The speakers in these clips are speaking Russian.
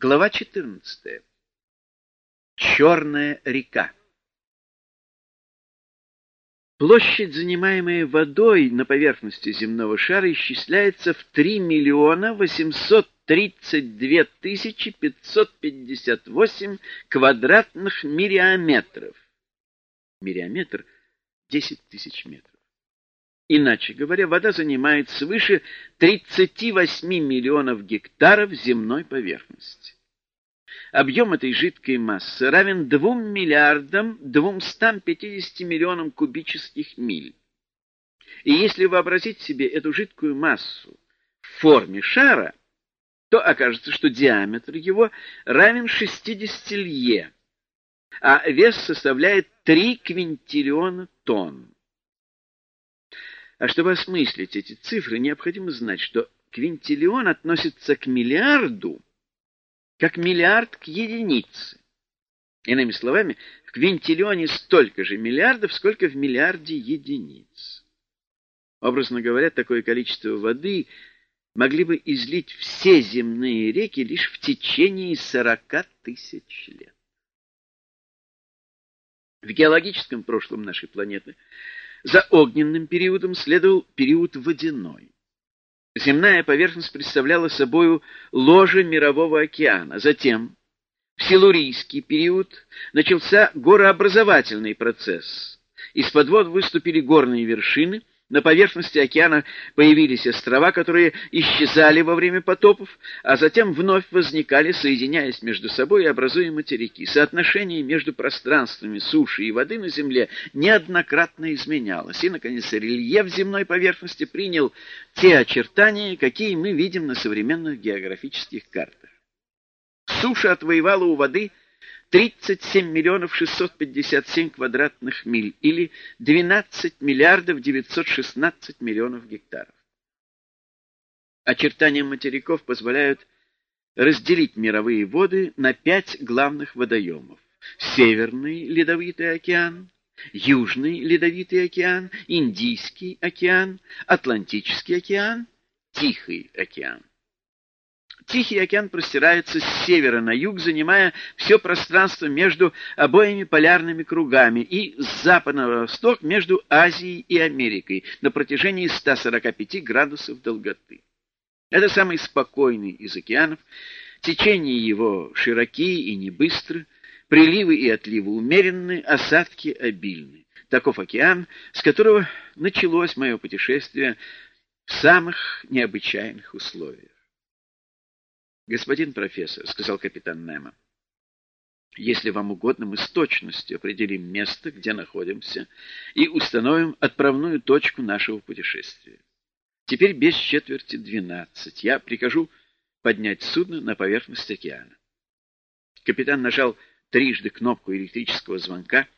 Глава 14. Черная река. Площадь, занимаемая водой на поверхности земного шара, исчисляется в 3 миллиона 832 тысячи 558 квадратных мириометров. Мириометр — 10 тысяч метров. Иначе говоря, вода занимает свыше 38 миллионов гектаров земной поверхности. Объем этой жидкой массы равен 2 миллиардам 250 миллионам кубических миль. И если вообразить себе эту жидкую массу в форме шара, то окажется, что диаметр его равен 60 лье, а вес составляет 3 квинтиллиона тонн. А чтобы осмыслить эти цифры, необходимо знать, что квинтиллион относится к миллиарду, как миллиард к единице. Иными словами, в квинтиллионе столько же миллиардов, сколько в миллиарде единиц. Образно говоря, такое количество воды могли бы излить все земные реки лишь в течение сорока тысяч лет. В геологическом прошлом нашей планеты – за огненным периодом следовал период водяной. Земная поверхность представляла собою ложе мирового океана. Затем, в силурийский период, начался горообразовательный процесс. Из-под вод выступили горные вершины – на поверхности океана появились острова, которые исчезали во время потопов, а затем вновь возникали, соединяясь между собой и образуя материки. Соотношение между пространствами суши и воды на Земле неоднократно изменялось, и, наконец, рельеф земной поверхности принял те очертания, какие мы видим на современных географических картах. Суша отвоевала у воды – 37 миллионов 657 квадратных миль или 12 миллиардов 916 миллионов гектаров. Очертания материков позволяют разделить мировые воды на пять главных водоемов. Северный ледовитый океан, Южный ледовитый океан, Индийский океан, Атлантический океан, Тихий океан. Тихий океан простирается с севера на юг, занимая все пространство между обоими полярными кругами и с запада на восток между Азией и Америкой на протяжении 145 градусов долготы. Это самый спокойный из океанов, течения его широкие и небыстры, приливы и отливы умеренны, осадки обильны. Таков океан, с которого началось мое путешествие в самых необычайных условиях. «Господин профессор», — сказал капитан Немо, — «если вам угодно, мы с точностью определим место, где находимся, и установим отправную точку нашего путешествия. Теперь без четверти двенадцать. Я прикажу поднять судно на поверхность океана». Капитан нажал трижды кнопку электрического звонка —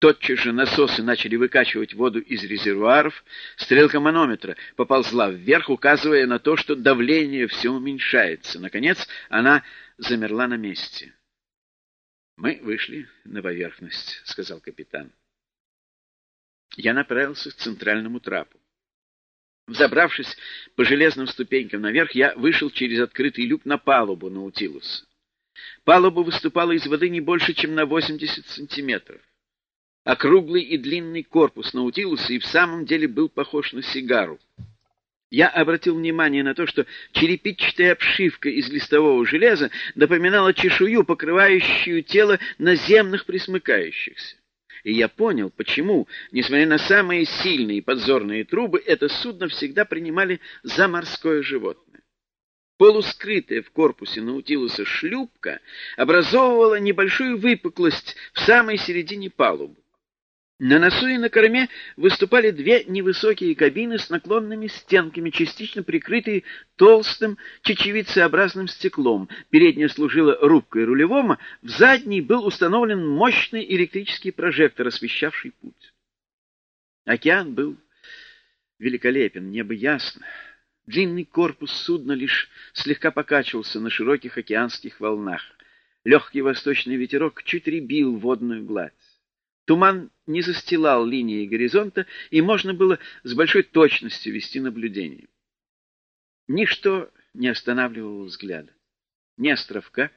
Тотчас же насосы начали выкачивать воду из резервуаров, стрелка манометра поползла вверх, указывая на то, что давление все уменьшается. Наконец она замерла на месте. «Мы вышли на поверхность», — сказал капитан. Я направился к центральному трапу. Взобравшись по железным ступенькам наверх, я вышел через открытый люк на палубу Наутилуса. Палуба выступала из воды не больше, чем на 80 сантиметров. Округлый и длинный корпус Наутилуса и в самом деле был похож на сигару. Я обратил внимание на то, что черепичатая обшивка из листового железа напоминала чешую, покрывающую тело наземных присмыкающихся. И я понял, почему, несмотря на самые сильные подзорные трубы, это судно всегда принимали за морское животное. Полускрытая в корпусе Наутилуса шлюпка образовывала небольшую выпуклость в самой середине палубы. На носу и на корме выступали две невысокие кабины с наклонными стенками, частично прикрытые толстым чечевицеобразным стеклом. Передняя служила рубкой рулевому, в задней был установлен мощный электрический прожектор, освещавший путь. Океан был великолепен, небо ясно. Длинный корпус судна лишь слегка покачивался на широких океанских волнах. Легкий восточный ветерок чуть ребил водную гладь. Туман не застилал линии горизонта, и можно было с большой точностью вести наблюдение. Ничто не останавливало взгляда. ни островка,